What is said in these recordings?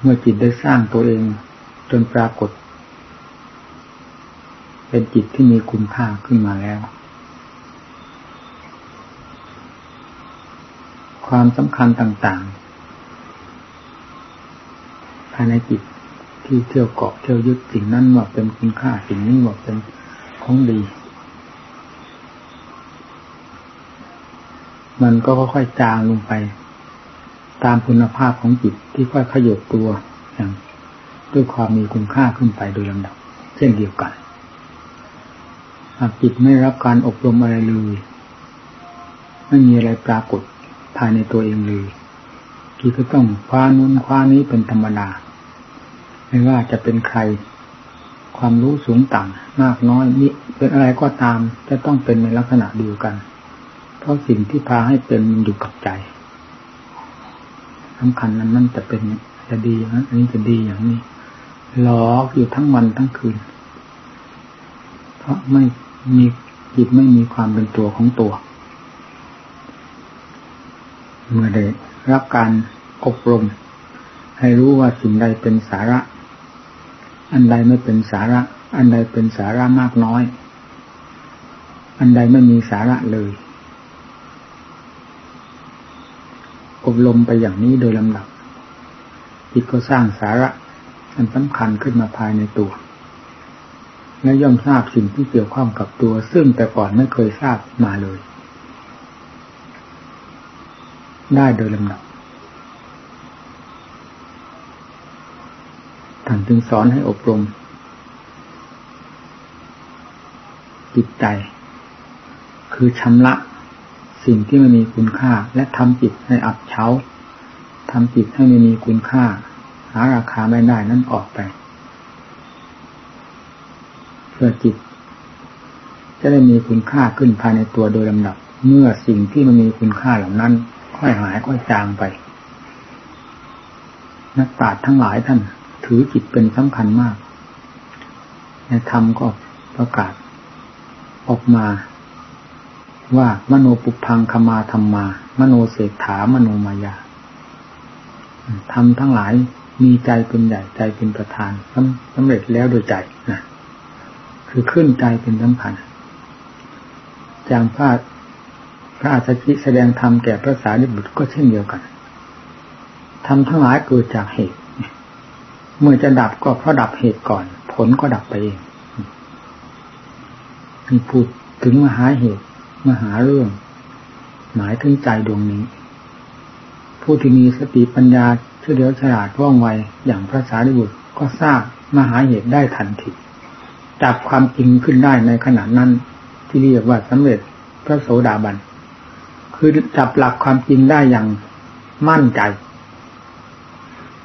เมื่อจิตได้สร้างตัวเอง จนปรากฏ เป็นจิตที่มีคุณค่าขึ้นมาแล้ว ความสำคัญต่างๆภายในจิตที่เที่ยวเกาะเที่ยวยึดสิ่งนั้นว่าเป็นคุณค่าสิ่งนี้ว่าเป็นของดี มันก็ค่อยๆจางลงไป ตามคุณภาพของจิตที่ค่อยขยบตัวอย่างด้วยความมีคุณค่าขึ้นไปโดยลำดับ เช่นเดียวกัน หากจิตไม่รับการอบรมอะไรเลย ไม่มีอะไรปรากฏภายในตัวเองเลยจิตก็ต้องคว้านู้นคว้านี้เป็นธรรมดา ไม่ว่าจะเป็นใคร ความรู้สูงต่ำมากน้อยนี่เป็นอะไรก็ตามจะต้องเป็นในลักษณะเดียวกัน เพราะสิ่งที่พาให้เป็นมันอยู่กับใจ สำคัญนั้นมันจะเป็นจะดีนะอันนี้จะดีอย่างนี้หลอกอยู่ทั้งวันทั้งคืน เพราะไม่มีจิตไม่มีความเป็นตัวของตัว เมื่อได้รับการอบรม ให้รู้ว่าสิ่งใดเป็นสาระ อันใดไม่เป็นสาระ อันใดเป็นสาระมากน้อย อันใดไม่มีสาระเลย อบรมไปอย่างนี้โดยลำดับจิตก็สร้างสาระอันสำคัญขึ้นมาภายในตัว และย่อมทราบสิ่งที่เกี่ยวข้องกับตัว ซึ่งแต่ก่อนไม่เคยทราบมาเลย ได้โดยลำดับท่านจึงสอนให้อบรม จิตใจ คือชำระ สิ่งที่ไม่มีคุณค่า และทำจิตให้อับเฉาทำจิตให้ไม่มีคุณค่า หาราคาไม่ได้นั่นออกไป เพื่อจิต จะได้มีคุณค่าขึ้นภายในตัวโดยลำดับ เมื่อสิ่งที่มันมีคุณค่าเหล่านั้น ค่อยหายค่อยจางไป นักปราชญ์ทั้งหลายท่าน ถือจิตเป็นสำคัญมากในธรรมก็ประกาศออกมา ว่ามโนปุพังคมาธรรมา มโนเศรษฐามโนมายาทำทั้งหลายมีใจเป็นใหญ่ใจเป็นประธานสำเร็จแล้วโดยใจนะคือขึ้นใจเป็นสำคัญจางพระพระอาชจิแสดงธรรมแก่พระสารีบุตรก็เช่นเดียวกันทำทั้งหลายเกิดจากเหตุ เมื่อจะดับก็เพราะดับเหตุก่อน ผลก็ดับไปเองมีพูดถึงมหาเหตุ มหาเรื่อง หมายถึงใจดวงนี้ ผู้ที่มีสติปัญญาเฉลียวฉลาดว่องไวอย่างพระสารีบุตรก็ทราบมหาเหตุได้ทันทีจับความจริงขึ้นได้ในขณะนั้น ที่เรียกว่าสำเร็จพระโสดาบัน คือจับหลักความจริงได้อย่างมั่นใจ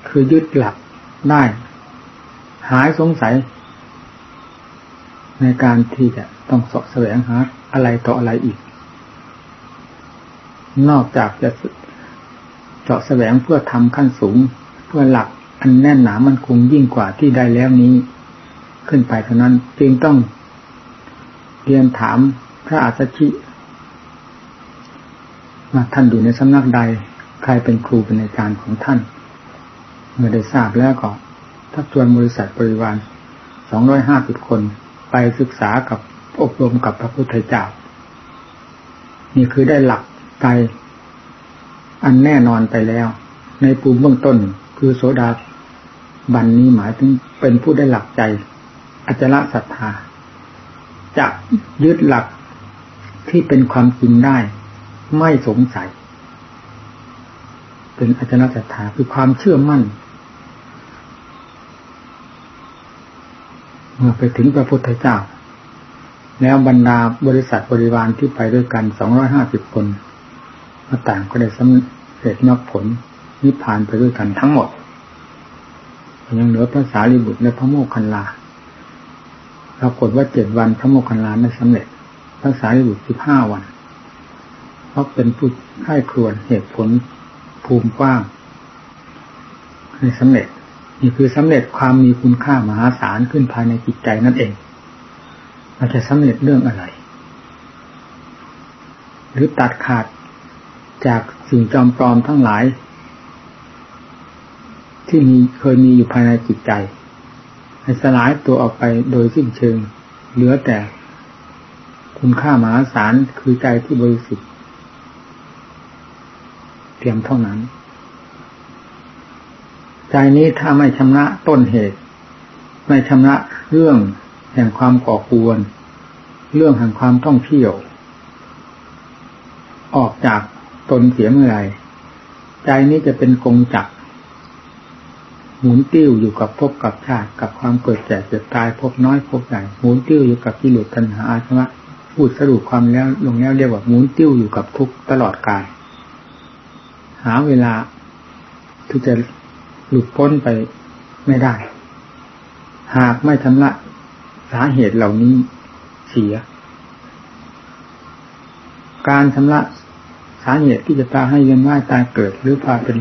คือยึดหลักได้ หายสงสัย ในการที่จะ ต้องสอบแสวงหาอะไรต่ออะไรอีก นอกจากจะเจาะแสวงเพื่อทำขั้นสูง เพื่อหลักอันแน่นหนามันคงยิ่งกว่าที่ได้แล้วนี้ ขึ้นไปเท่านั้นจึงต้องเรียนถามพระอาชชิว่าท่านอยู่ในสำนักใด ใครเป็นครูเป็นอาจารย์ของท่าน เมื่อได้ทราบแล้วก็ทักชวนบริษัทบริวารสองร้อยห้าสิบคนไปศึกษากับ อบรมกับพระพุทธเจ้า นี่คือได้หลักใจอันแน่นอนไปแล้ว ในปูมิเบื้องต้นคือโสดาบันนี้หมายถึงเป็นผู้ได้หลักใจอจละศรัทธา จะยึดหลักที่เป็นความจริงได้ ไม่สงสัย เป็นอจละศรัทธาคือความเชื่อมั่น เมื่อไปถึงพระพุทธเจ้า แล้วบรรดาบริษัทบริวารที่ไปด้วยกันสองร้อยห้าสิบคนมาต่างก็ได้สำเร็จมรรคผลนิพพานไปด้วยกันทั้งหมด ยังเหลือพระสารีบุตรและพระโมคคัลลาปรากฏว่าเจ็ดวันพระโมคคัลลาไม่สำเร็จ พระสารีบุตรสิบห้าวัน เพราะเป็นผู้ให้ครวนเหตุผลภูมิกว้างให้สำเร็จ นี่คือสำเร็จความมีคุณค่ามหาศาลขึ้นภายในจิตใจนั่นเอง เราจะสำเร็จเรื่องอะไร หรือตัดขาดจากสิ่งจอมปลอมทั้งหลาย ที่มีเคยมีอยู่ภายในจิตใจ ให้สลายตัวออกไปโดยสิ้นเชิง เหลือแต่คุณค่ามหาศาลคือใจที่บริสุทธิ์เพียงเท่านั้น ใจนี้ถ้าไม่ชำระต้นเหตุ ไม่ชำระเรื่อง แห่งความก่อควร เรื่องแห่งความท่องเที่ยว ออกจากตนเสียเมื่อไรใจนี้จะเป็นกงจักหมุนติ้วอยู่กับภพกับชาติกับความเกิดแก่เจ็บตายพบน้อยพบใหญ่หมุนติ้วอยู่กับกิเลสตัณหาอาสวะพูดสรุปความแล้วลงแล้วเรียกว่าหมุนติ้วอยู่กับทุกตลอดกาย หาเวลาที่จะหลุดพ้นไปไม่ได้ หากไม่ชำระาเหตุเหล่านี้เสีย การชำระสาเหตุที่จะพาให้เวียนว่ายตายเกิด หรือพาเป็น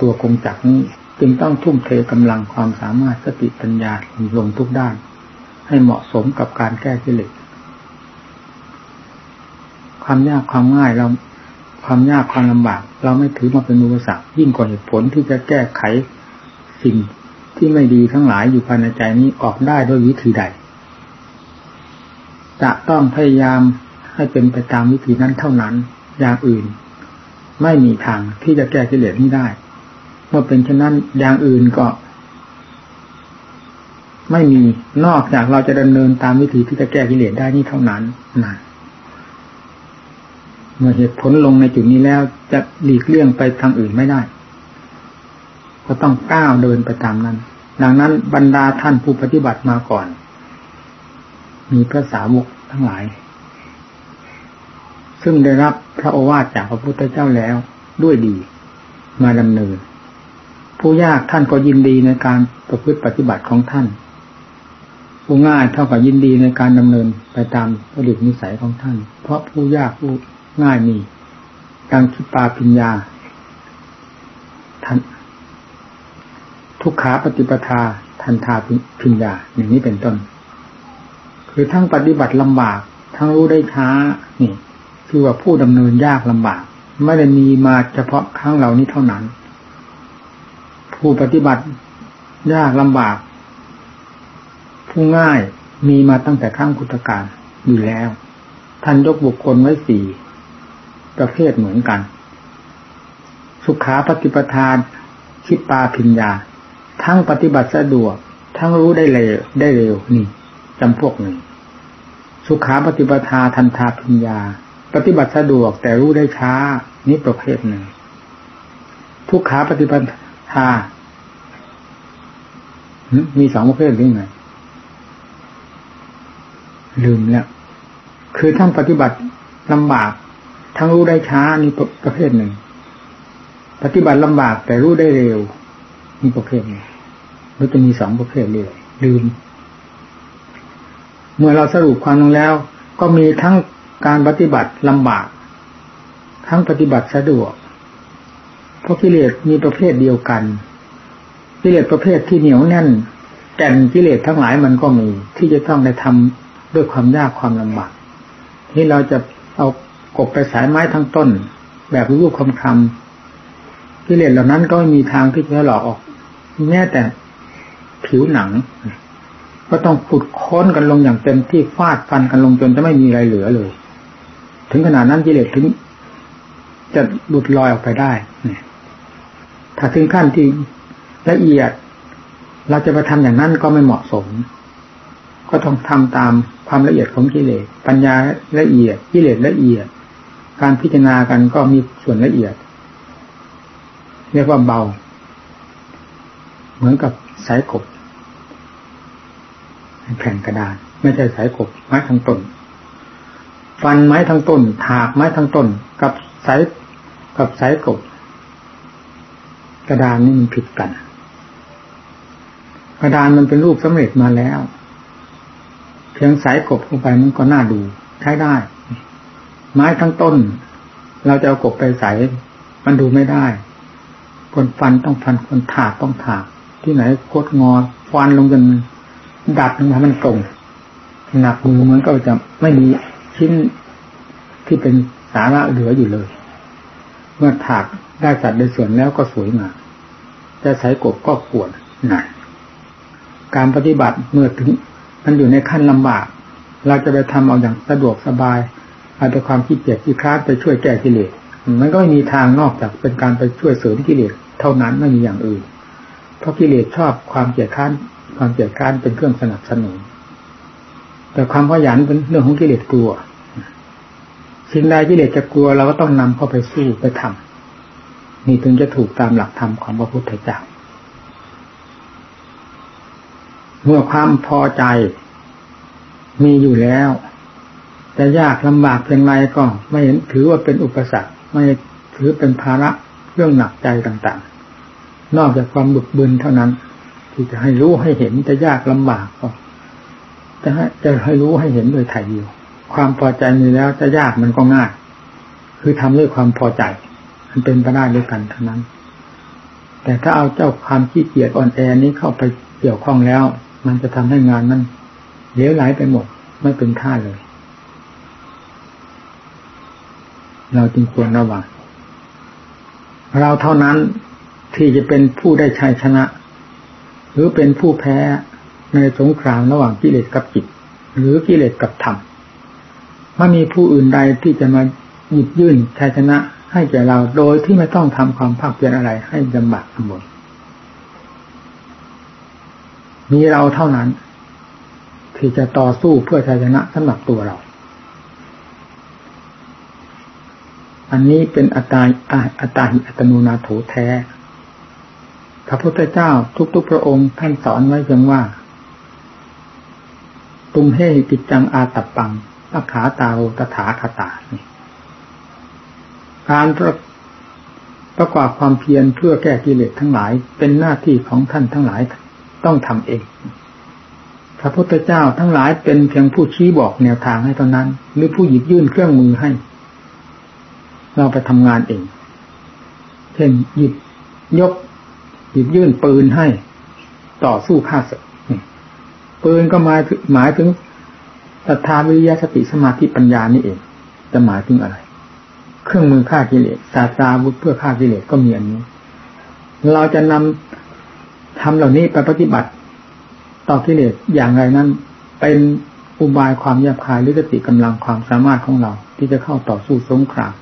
ตัวคงจักนี้ จึงต้องทุ่มเทกำลังความสามารถสติปัญญาลงทุกด้าน ให้เหมาะสมกับการแก้กิเลสความยากความง่ายเราความยากความลำบาก เราไม่ถือมาเป็นอุปสรรคยิ่งกว่าเหตุผลที่จะแก้ไขสิ่งที่ไม่ดีทั้งหลายอยู่ภายในใจนี้ออกได้ด้วยวิธีใด จะต้องพยายามให้เป็นไปตามวิธีนั้นเท่านั้น อย่างอื่น ไม่มีทางที่จะแก้กิเลสนี้ได้เมื่อเป็นเช่นนั้นอย่างอื่นก็ ไม่มีนอกจากเราจะดำเนินตามวิธีที่จะแก้กิเลสได้นี่เท่านั้นนะเมื่อเหตุผลลงในจุดนี้แล้วจะหลีกเลี่ยงไปทางอื่นไม่ได้ ก็ต้องก้าวเดินไปตามนั้น ดังนั้นบรรดาท่านผู้ปฏิบัติมาก่อน มีพระสาวก ทั้งหลาย ซึ่งได้รับพระโอวาทจากพระพุทธเจ้าแล้วด้วยดีมาดำเนิน ผู้ยากท่านก็ยินดีในการประพฤติปฏิบัติของท่าน ผู้ง่ายเท่ากับยินดีในการดำเนินไปตามผลิตนิสัยของท่าน เพราะผู้ยากผู้ง่ายมีดังคิปาปิญญาทันทุกขาปฏิปทาทันทาพิญญาอย่างนี้เป็นต้น คือทั้งปฏิบัติลำบาก ทั้งรู้ได้ช้านี่คือว่าผู้ดำเนินยากลำบาก ไม่ได้มีมาเฉพาะครั้งเหล่านี้เท่านั้น ผู้ปฏิบัติยากลำบาก ผู้ง่ายมีมาตั้งแต่ข้างพุทธกาลอยู่แล้วท่านยกบุคคลไว้สี่ประเภทเหมือนกัน สุขาปฏิปทานคิดปาพิญญา ทั้งปฏิบัติสะดวก ทั้งรู้ได้เร็วได้เร็วนี่ จำพวกหนึ่ง สุขาปฏิปทาทันทาพิญญา ปฏิบัติสะดวกแต่รู้ได้ช้านี่ประเภทหนึ่ง ทุกขาปฏิปทา มีสองประเภทหรือไงลืมแล้วคือทั้งปฏิบัติลำบาก ทั้งรู้ได้ช้านี่ประเภทหนึ่ง ปฏิบัติลำบากแต่รู้ได้เร็วนี่ประเภทหนึ่งมันจะมีสองประเภทเลยลืม เมื่อเราสรุปความลงแล้ว ก็มีทั้งการปฏิบัติลำบาก ทั้งปฏิบัติสะดวก เพราะกิเลสมีประเภทเดียวกัน กิเลสประเภทที่เหนียวแน่นแก่นกิเลสทั้งหลายมันก็มี ที่จะต้องได้ทำด้วยความยากความลำบากนี่เราจะเอากบไปสายไม้ทั้งต้น แบบรูปคำคำกิเลสเหล่านั้นก็ไม่มีทางที่จะหลอกออก แม้แต่ผิวหนัง ก็ต้องขุดค้นกันลงอย่างเต็มที่ฟาดฟันกันลงจนจะไม่มีอะไรเหลือเลย ถึงขนาดนั้นกิเลสถึงจะหลุดลอยออกไปได้เนี่ยถ้าถึงขั้นที่ละเอียด เราจะไปทำอย่างนั้นก็ไม่เหมาะสม ก็ต้องทำตามความละเอียดของกิเลส ปัญญาละเอียด กิเลสละเอียด การพิจารณากันก็มีส่วนละเอียด เรียกว่าเบา เหมือนกับสายกบ แผ่นกระดานไม่ใช่สายกบไม้ทั้งต้น ฟันไม้ทั้งต้น ถากไม้ทั้งต้น กับสายกับสายกบกระดานนี่มันผิดกัน กระดานมันเป็นรูปสำเร็จมาแล้วเพียงสายกบลงไปมันก็น่าดู ใช้ได้ ไม้ทั้งต้น เราจะเอากบไปใส่มันดูไม่ได้คนฟันต้องฟันคนถากต้องถาก ที่ไหนโคตรงอ ฟันลงจน ดัดลงมามันตรงหนักมือมันก็จะไม่มีชิ้นที่เป็นสาระเหลืออยู่เลย เมื่อถากได้สัดได้ส่วนแล้วก็สวยงามจะใส่กบก็ปวดหนั่นการปฏิบัติเมื่อถึง มันอยู่ในขั้นลำบาก เราจะไปทำเอาอย่างสะดวกสบายเอาแต่ความขี้เกียจขี้คลาดไปช่วยแก้กิเลสมันก็ไม่มีทางนอกจากเป็นการไปช่วยเสริมกิเลสเท่านั้นไม่มีอย่างอื่น เพราะกิเลสชอบความเกียจค้าน ความเกียจค้านเป็นเครื่องสนับสนุน แต่ความขยันเป็นเรื่องของกิเลสกลัวสิ่งใดกิเลสจะกลัวเราก็ต้องนำเข้าไปสู้ไปทำนี่ถึงจะถูกตามหลักธรรมของพระพุทธเจ้าเมื่อความพอใจ มีอยู่แล้วจะยากลำบากเพียงไรก็ไม่เห็นถือว่าเป็นอุปสรรค ไม่ถือเป็นภาระเรื่องหนักใจต่างๆ นอกจากความบึกบึนเท่านั้น ที่จะให้รู้ให้เห็นจะยากลำบากก็จะให้จะให้รู้ให้เห็นโดยถ่ายเดียว ความพอใจมีแล้วจะยากมันก็ง่าย คือทำด้วยความพอใจ มันเป็นไปได้ด้วยกันเท่านั้น แต่ถ้าเอาเจ้าความขี้เกียจอ่อนแอนี้เข้าไปเกี่ยวข้องแล้ว มันจะทำให้งานนั้นเลี้ยวไหลไปหมด ไม่เป็นท่าเลย เราจึงควรระวังเราเท่านั้นที่จะเป็นผู้ได้ชัยชนะ หรือเป็นผู้แพ้ในสงครามระหว่างกิเลสกับจิต หรือกิเลสกับธรรมไม่มีผู้อื่นใดที่จะมาหยิบยื่นชัยชนะให้แก่เราโดยที่ไม่ต้องทำความภาคเพียรอะไรให้ลำบากลำบนมีเราเท่านั้น ที่จะต่อสู้เพื่อชัยชนะสำหรับตัวเรา อันนี้เป็นอัตตาอัตตาหิอัตโนนาโถแท้ ระพุทธเจ้าทุก ๆ พระองค์ท่านสอนไว้เพียงว่า ตุมเฮติจังอาตับปังอาขาตาโรตถาคตาการประประกอบความเพียรเพื่อแก้กิเลสทั้งหลายเป็นหน้าที่ของท่านทั้งหลายต้องทำเอง พระพุทธเจ้าทั้งหลายเป็นเพียงผู้ชี้บอกแนวทางให้เท่านั้น หรือผู้หยิบยื่นเครื่องมือให้ เราไปทำงานเอง เช่นหยิบยก หยิบยื่นปืนให้ต่อสู้ฆ่าศึกปืนก็หมายหมายถึงศรัทธาวิริยะสติสมาธิปัญญานี่เอง จะหมายถึงอะไร เครื่องมือฆ่ากิเลสศาสตราวุธเพื่อฆ่ากิเลสก็มีอันนี้ เราจะนำทำเหล่านี้ไปปฏิบัติ ต่อกิเลสอย่างไรนั้น เป็นอุบายความแยบคายหรือสติกำลังความสามารถของเรา ที่จะเข้าต่อสู้สงคราม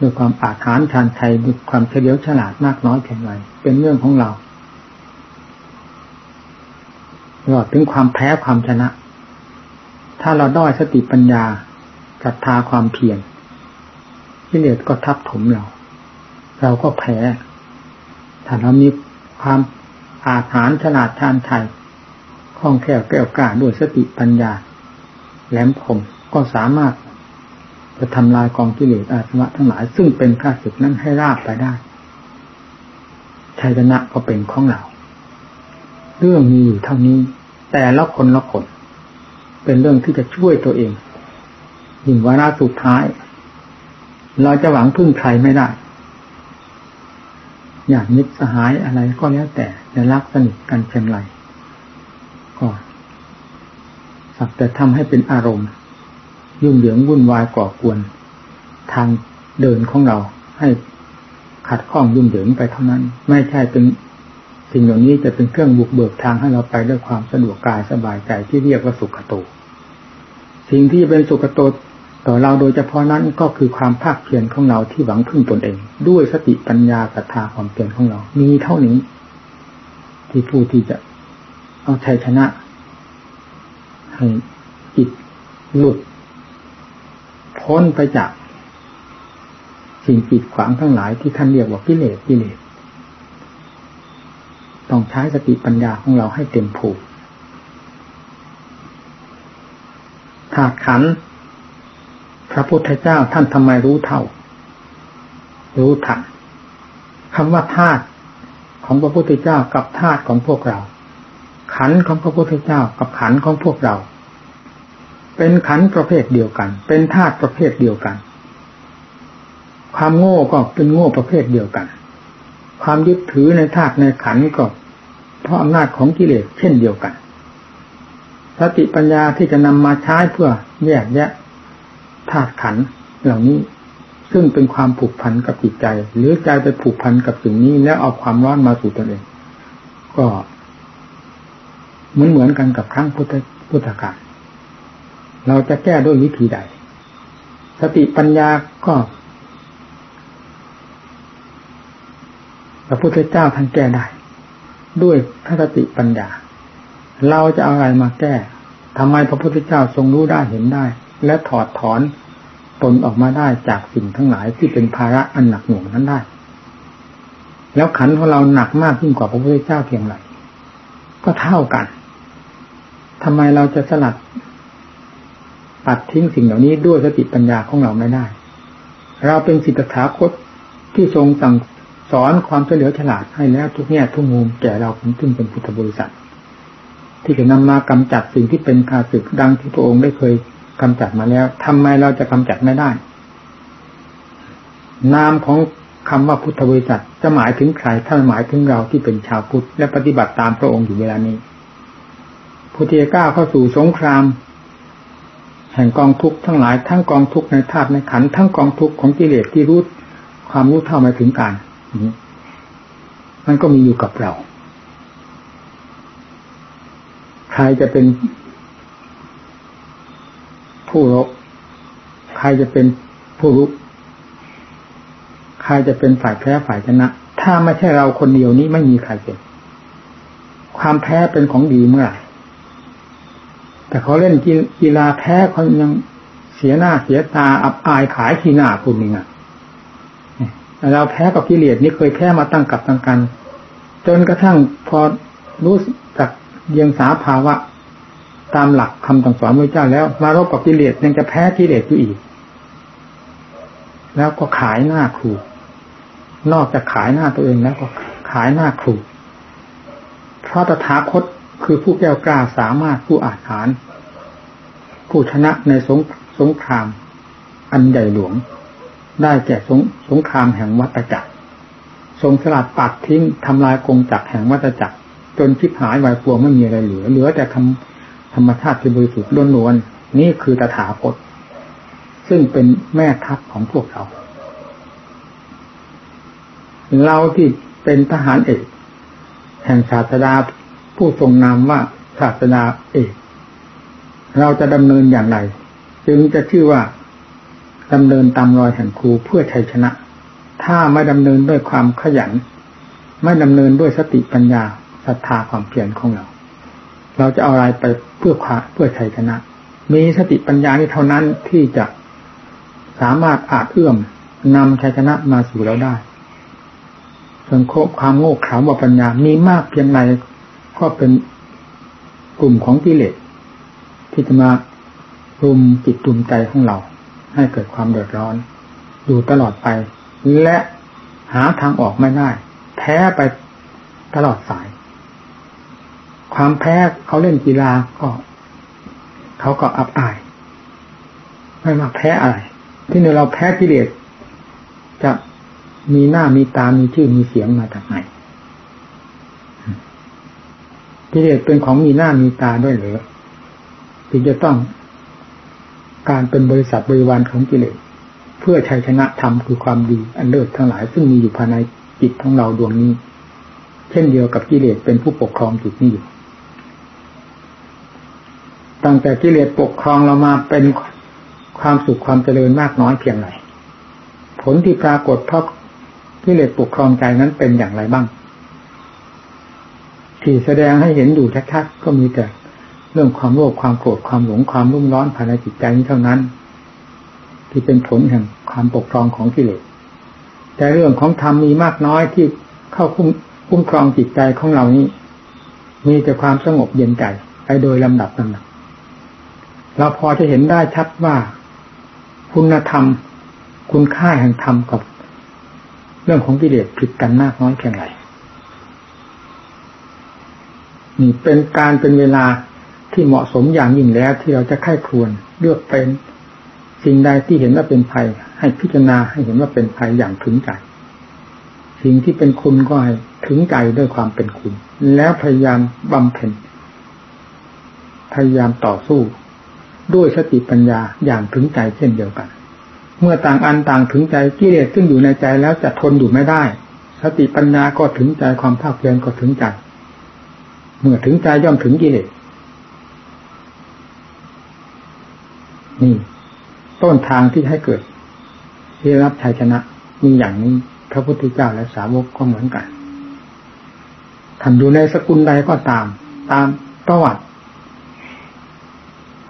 ด้วยความอาถรรพ์ชานชัยด้วยความเฉลียวฉลาดมากน้อยแค่ไหนเป็นเรื่องของเราตลอดถึงความแพ้ความชนะ ถ้าเราด้อยสติปัญญาศรัทธาความเพียรกิเลสก็ทับถมเรา เราก็แพ้ถ้าเรามีความอาถรรพ์ฉลาดชาญชัยคล่องแคล่วแก้วกล้าด้วยสติปัญญาแหลมคมก็สามารถ จะทำลายกองกิเลสอาสวะทั้งหลาย ซึ่งเป็นข้าศึกนั้นให้ราบไปได้ชัยชนะก็เป็นของเรา เรื่องมีอยู่เท่านี้ แต่ละคนละคนเป็นเรื่องที่จะช่วยตัวเองยิ่งวาระสุดท้าย เราจะหวังพึ่งใครไม่ได้ อยากมิตรสหายอะไรก็แล้วแต่จะรักสนิทกันเช่นไรก็สักแต่ทำให้เป็นอารมณ์ ยุ่งเหยิงวุ่นวายก่อกวน ทางเดินของเราให้ขัดข้องยุ่งเหยิงไปเท่านั้น ไม่ใช่เป็นสิ่งเหล่านี้จะเป็นเครื่องบุกเบิกทางให้เราไปด้วยความสะดวกกายสบายใจที่เรียกว่าสุขโต สิ่งที่เป็นสุขโตต่อเราโดยเฉพาะนั้นก็คือความภาคเพียรของเราที่หวังพึ่งตนเอง ด้วยสติปัญญาศรัทธาความเพียรของเรา มีเท่านี้ ที่ผู้ที่จะเอาชัยชนะให้จิตหลุด พ้นไปจาก สิ่งปิดขวางทั้งหลายที่ท่านเรียกว่ากิเลสกิเลสต้องใช้สติปัญญาของเราให้เต็มผูกถาดขันพระพุทธเจ้าท่านทำไมรู้เท่า รู้ทันคำว่าธาตุของพระพุทธเจ้ากับธาตุของพวกเรา ขันของพระพุทธเจ้ากับขันของพวกเรา เป็นขันประเภทเดียวกัน เป็นธาตุประเภทเดียวกัน ความโง่ก็เป็นโง่ประเภทเดียวกัน ความยึดถือในธาตุในขันก็เพราะอำนาจของกิเลสเช่นเดียวกัน สติปัญญาที่จะนำมาใช้เพื่อแยกแยะธาตุขันเหล่านี้ ซึ่งเป็นความผูกพันกับจิตใจ หรือใจไปผูกพันกับสิ่งนี้ แล้วเอาความร้อนมาสู่ตนเอง ก็เหมือนเหมือนกันกับครั้งพุทธพุทธกาล เราจะแก้ด้วยวิธีใด สติปัญญาก็พระพุทธเจ้าท่านแก้ได้ ด้วยพระสติปัญญา เราจะเอาอะไรมาแก้ทำไมพระพุทธเจ้าทรงรู้ได้เห็นได้ และถอดถอนตนออกมาได้จากสิ่งทั้งหลายที่เป็นภาระอันหนักหน่วงนั้นได้ แล้วขันของเราหนักมากยิ่งกว่าพระพุทธเจ้าเพียงไรก็เท่ากันทำไมเราจะสลัด ปัดทิ้งสิ่งเหล่านี้ด้วยสติปัญญาของเราไม่ได้ เราเป็นสิทธาคตที่ทรงสั่งสอนความเฉลียวฉลาดให้แล้วทุกแง่ทุกมุมแก่เราซึ่งเป็นพุทธบริษัท ที่จะนำมากำจัดสิ่งที่เป็นคาสึกดังที่พระองค์ได้เคยกำจัดมาแล้วทำไมเราจะกำจัดไม่ได้ นามของคำว่าพุทธบริษัทจะหมายถึงใครถ้าหมายถึงเราที่เป็นชาวพุทธและปฏิบัติตามพระองค์อยู่เวลานี้พุทธิก้าเข้าสู่สงคราม แห่งกองทุกข์ทั้งหลายทั้งกองทุกข์ในธาตุในขันทั้งกองทุกข์ของกิเลสที่รู้ความรู้เท่ามาถึงการมันก็มีอยู่กับเรา ใครจะเป็นผู้รบใครจะเป็นผู้รุกใครจะเป็นฝ่ายแพ้ฝ่ายชนะ ถ้าไม่ใช่เราคนเดียวนี้ไม่มีใครเป็น ความแพ้เป็นของดีเมื่อไหร่ แต่เขาเล่นกีฬาแพ้เขายังเสียหน้าเสียตาอับอายขายขี้หน้าคุณนี่ไงเราแพ้กับกิเลสนี่เคยแพ้มาตั้งกับตั้งกัน จนกระทั่งพอรู้จักเยียงสาภาวะ ตามหลักคำสั่งสอนพระเจ้าแล้วมารบกับกิเลสยังจะแพ้กิเลสอยู่อีก แล้วก็ขายหน้าครู นอกจากขายหน้าตัวเองแล้วก็ขายหน้าครูเพราะตถาคต คือผู้แก้วกล้าสามารถผู้อาจฐานผู้ชนะในสงสงคราม อันใหญ่หลวง ได้แก่สงสงครามแห่งวัตจักร ทรงสลัดปัดทิ้งทำลายกงจักรแห่งวัตจักร จนชิบหายวายปวงไม่มีอะไรเหลือ เหลือแต่ทำธรรมชาติที่บริสุทธิ์ล้วนๆนี่คือตถาคตซึ่งเป็นแม่ทัพของพวกเรา เราที่เป็นทหารเอกแห่งศาสดา ผู้ทรงนามว่าศาสดาเอกเราจะดำเนินอย่างไร จึงจะชื่อว่าดำเนินตามรอยแห่งครูเพื่อชัยชนะ ถ้าไม่ดำเนินด้วยความขยัน ไม่ดำเนินด้วยสติปัญญาศรัทธาความเพียรของเรา เราจะเอาอะไรไปเพื่อควาเพื่อชัยชนะ มีสติปัญญานี้เท่านั้นที่จะสามารถอาจเอื้อมนำชัยชนะมาสู่เราได้ส่วนความโง่เขลาว่าปัญญามีมากเพียงไร ก็เป็นกลุ่มของกิเลสที่จะมารุมจิตรุมใจของเรา ให้เกิดความเดือดร้อน อยู่ตลอดไป และหาทางออกไม่ได้แพ้ไปตลอดสาย ความแพ้เขาเล่นกีฬาก็เขาก็อับอาย ไม่มาแพ้อะไรที่นี่เราแพ้กิเลสจะมีหน้ามีตา มีชื่อ มีเสียงมาจากไหน กิเลสเป็นของมีหน้ามีตาด้วยเหรือที่จะต้องการเป็นบริษัทบริวารของกิเลสเพื่อชัยชนะธรรมคือความดีอันเลิศทั้งหลาย ซึ่งมีอยู่ภายในจิตของเราดวงนี้ เช่นเดียวกับกิเลสเป็นผู้ปกครองจิตนี้อยู่ตั้งแต่กิเลสปกครองเรามาเป็นความสุขความเจริญมากน้อยเพียงไรผลที่ปรากฏเพราะกิเลสปกครองใจนั้นเป็นอย่างไรบ้าง ที่แสดงให้เห็นอยู่ชัดๆก็มีแต่เรื่องความโลภความโกรธความหลงความรุ่มร้อนภายในจิตใจนี้เท่านั้น ที่เป็นผลแห่งความปกครองของกิเลสแต่เรื่องของธรรมมีมากน้อยที่เข้าคุ้มคุ้มครองจิตใจของเรานี้ มีแต่ความสงบเย็นใจไปโดยลำดับลำดับเราพอจะเห็นได้ชัดว่าคุณธรรม คุณค่าแห่งธรรมกับ เรื่องของกิเลสผิดกันมากน้อยเพียงไร นี่เป็นการเป็นเวลาที่เหมาะสมอย่างยิ่งแล้วที่เราจะไข้ควรเลือกเป็นสิ่งใดที่เห็นว่าเป็นภัย ให้พิจารณาให้เห็นว่าเป็นภัยอย่างถึงใจสิ่งที่เป็นคุณก็ให้ถึงใจด้วยความเป็นคุณ แล้วพยายามบำเพ็ญพยายามต่อสู้ ด้วยสติปัญญาอย่างถึงใจเช่นเดียวกัน เมื่อต่างอันต่างถึงใจกิเลสซึ่งอยู่ในใจแล้วจะทนอยู่ไม่ได้ สติปัญญาก็ถึงใจความภาคเพียรก็ถึงใจ เมื่อถึงใจย่อมถึงกิเลสนี่ต้นทางที่ให้เกิดที่รับชัยชนะมีอย่างนี้พระพุทธเจ้าและสาวกก็เหมือนกันท่านอยู่ในสกุลใดก็ตาม ตามประวัติ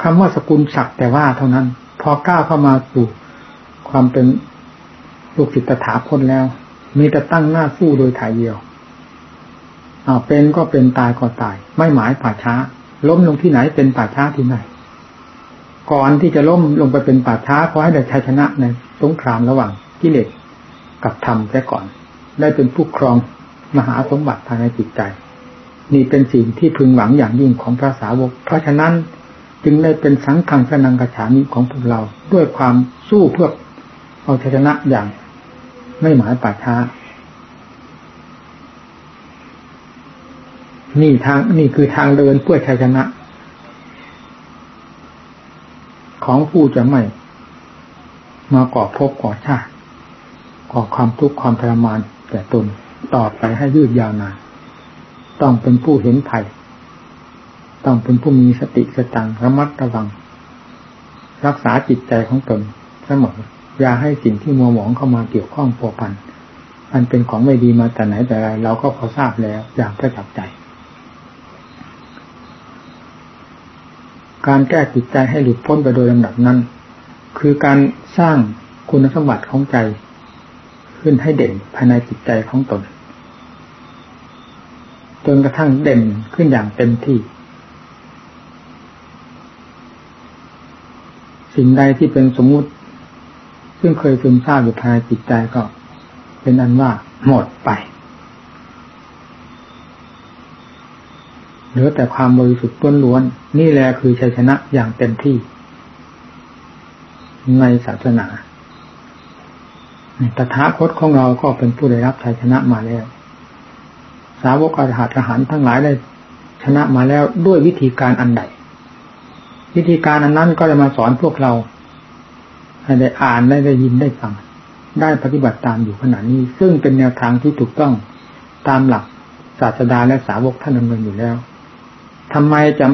คำว่าสกุลศักแต่ว่าเท่านั้น พอก้าวเข้ามาสู่ความเป็นลูกศิษย์ตถาคตแล้ว มีแต่ตั้งหน้าสู้โดยถ่ายเดียว อาเป็นก็เป็นตายก็ตาย ไม่หมายป่าช้า ล้มลงที่ไหนเป็นป่าช้าที่ไหน ก่อนที่จะล้มลงไปเป็นป่าช้าขอให้ได้ชัยชนะในสงครามระหว่างกิเลสกับธรรมแค่ก่อน ได้เป็นผู้ครองมหาสมบัติภายในจิตใจ นี่เป็นสิ่งที่พึงหวังอย่างยิ่งของพระสาวก เพราะฉะนั้นจึงได้เป็นสังขังสนังกระฉามิของพวกเราด้วยความสู้เพื่อเอาชัยชนะอย่าง ไม่หมายป่าช้า นี่ทางนี่คือทางเดินเพื่อชัยชนะ ของผู้จะไม่ มาก่อภพก่อชาติก่อความทุกข์ความทรมานแก่ตนต่อไปให้ยืดยาวนานต้องเป็นผู้เห็นภัย ต้องเป็นผู้มีสติสตังระมัดระวัง รักษาจิตใจของตนเสมออย่าให้สิ่งที่มัวหมองเข้ามาเกี่ยวข้องพัวพันอันเป็นของไม่ดีมาแต่ไหนแต่ไรเราก็พอทราบแล้วอย่างประจับใจ การแก้จิตใจให้หลุดพ้นไปโดยลำดับนั้น คือการสร้างคุณสมบัติของใจ ขึ้นให้เด่นภายในจิตใจของตนจนกระทั่งเด่นขึ้นอย่างเต็มที่ สิ่งใดที่เป็นสมมุติ ซึ่งเคยซึมซาบอยู่ภายในจิตใจก็ เป็นอันว่าหมดไป เหลือแต่ความบริสุทธิ์ล้วนๆนี่แหละคือชัยชนะอย่างเต็มที่ ในศาสนาตถาคตของเราก็เป็นผู้ได้รับชัยชนะมาแล้ว สาวกอรหัตอรหันทั้งหลายได้ชนะมาแล้วด้วยวิธีการอันใด วิธีการอันนั้นก็จะมาสอนพวกเราให้ได้อ่านได้ได้ยินได้ฟัง ได้ปฏิบัติตามอยู่ขณะนี้ ซึ่งเป็นแนวทางที่ถูกต้องตามหลักศาสดาและสาวกท่านดำเนินอยู่แล้ว ทำไมจะ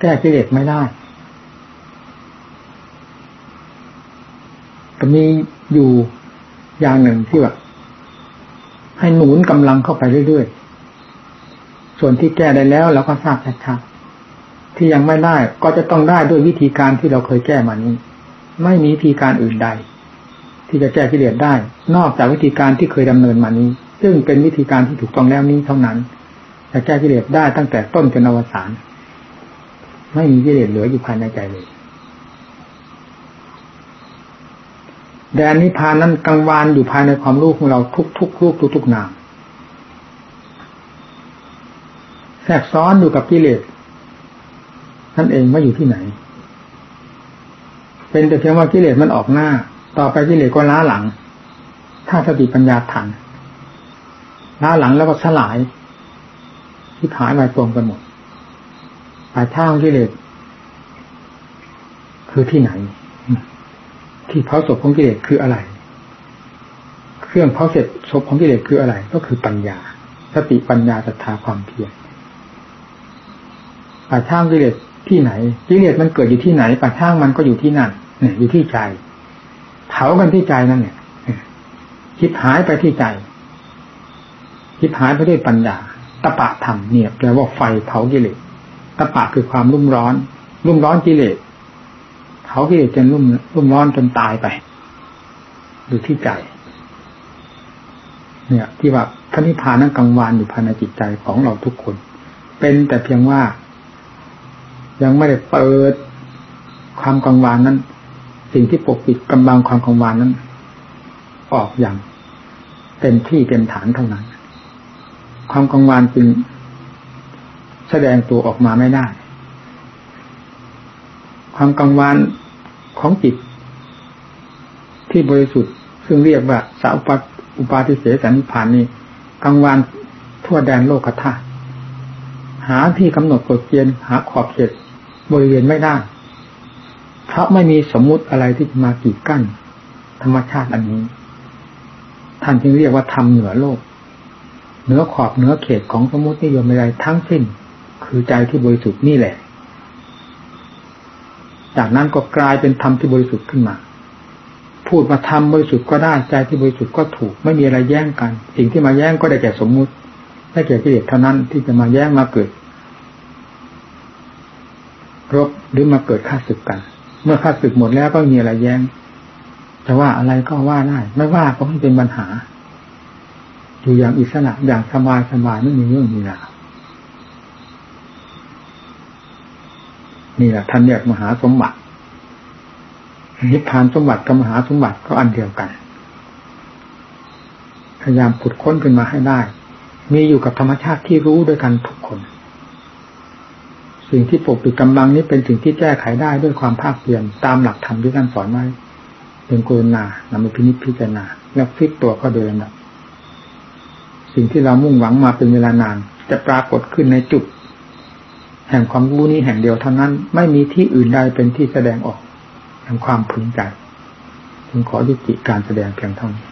แก้กิเลสไม่ได้ ก็มีอยู่อย่างหนึ่งที่ว่าให้หนุนกำลังเข้าไปเรื่อยๆ ส่วนที่แก้ได้แล้วเราก็ทราบชัดๆ ที่ยังไม่ได้ก็จะต้องได้ด้วยวิธีการที่เราเคยแก้มานี้ ไม่มีวิธีการอื่นใด ที่จะแก้กิเลสได้ นอกจากวิธีการที่เคยดำเนินมานี้ ซึ่งเป็นวิธีการที่ถูกต้องแล้วนี้เท่านั้น จะแก้กิเลสได้ตั้งแต่ต้นจนอวสานไม่มีกิเลสเหลืออยู่ภายในใจเลยแดนนิพพานนั้นกังวานอยู่ภายในความรู้ของเราทุกๆรูปทุกๆนามแทรกซ้อนอยู่กับกิเลสนั่นเองว่าอยู่ที่ไหน เป็นแต่เพียงว่ากิเลสมันออกหน้า ต่อไปกิเลสก็ล้าหลัง ถ้าสติปัญญาทันล้าหลังแล้วก็สลาย ที่หายไปตรงกันหมดป่าช่างกิเลสคือที่ไหน ที่เผาศพของกิเลสคืออะไร เครื่องเผาเสร็จศพของกิเลสคืออะไร ก็คือปัญญาสติปัญญาศรัทธาความเพียรป่าช่างกิเลสที่ไหนกิเลสมันเกิดอยู่ที่ไหนป่าช่างมันก็อยู่ที่นั่นเนี่ยอยู่ที่ใจเผากันที่ใจนั่นเนี่ยคิดหายไปที่ใจคิดหายไปด้วยปัญญา ตะปะธรรมเนี่ยแปลว่าไฟเผากิเลสตะปะคือความรุ่มร้อน รุ่มร้อนกิเลสเผากิเลสจนรุ่มรุ่มร้อนจนตายไปอยู่ที่ใจ เนี่ย ที่ว่าพระนิพพานนั้นกังวานอยู่ภายในจิตใจของเราทุกคน เป็นแต่เพียงว่า ยังไม่ได้เปิดความกังวานนั้น สิ่งที่ปกปิดกำบังความกังวานนั้น ออกอย่างเต็มที่เต็มฐานเท่านั้น ความกังวานจึงแสดงตัวออกมาไม่ได้ ความกังวานของจิต ที่บริสุทธิ์ ซึ่งเรียกว่าสาวปอุปาทิเสสนิพานนี้กังวานทั่วแดนโลกธาตุหาที่กำหนดกฎเกณฑ์หาขอบเขตบริเวณไม่ได้ เพราะไม่มีสมมุติอะไรที่มากีดกั้น ธรรมชาติอันนี้ ท่านจึงเรียกว่าธรรมเหนือโลก เหนือขอบเหนือเขตของสมมตินิยมอะไรทั้งสิ้น คือใจที่บริสุทธิ์นี่แหละ จากนั้นก็กลายเป็นธรรมที่บริสุทธิ์ขึ้นมา พูดมาธรรมบริสุทธิ์ก็ได้ใจที่บริสุทธิ์ก็ถูก ไม่มีอะไรแย่งกัน สิ่งที่มาแย่งก็ได้แก่สมมุติได้แก่กิเลสเท่านั้นที่จะมาแย่งมาเกิดรบหรือมาเกิดข้าศึกกัน เมื่อข้าศึกหมดแล้วก็มีอะไรแย้งจะว่าอะไรก็ว่าได้ ไม่ว่าก็ไม่เป็นปัญหา อยู่อย่างอิสระอย่างสบายสบายไม่มีเรื่องมีราวนี่แหละท่านเรียกมหาสมบัตินิพพานสมบัติกับมหาสมบัติก็อันเดียวกัน พยายามขุดค้นขึ้นมาให้ได้ มีอยู่กับธรรมชาติที่รู้ด้วยกันทุกคน สิ่งที่ปกปิดกำลังนี้เป็นสิ่งที่แก้ไขได้ด้วยความภาคเพียรตามหลักธรรมที่ท่านสอนไว้เป็นกุณานำไปพินิจพิจารณา แล้วฟิกตัวก็เดินแบบ สิ่งที่เรามุ่งหวังมาเป็นเวลานาน จะปรากฏขึ้นในจุด แห่งความรู้นี้แห่งเดียวเท่านั้น ไม่มีที่อื่นใดเป็นที่แสดงออกแห่งความพึงใจจึงขอยุติการแสดงเพียงเท่านี้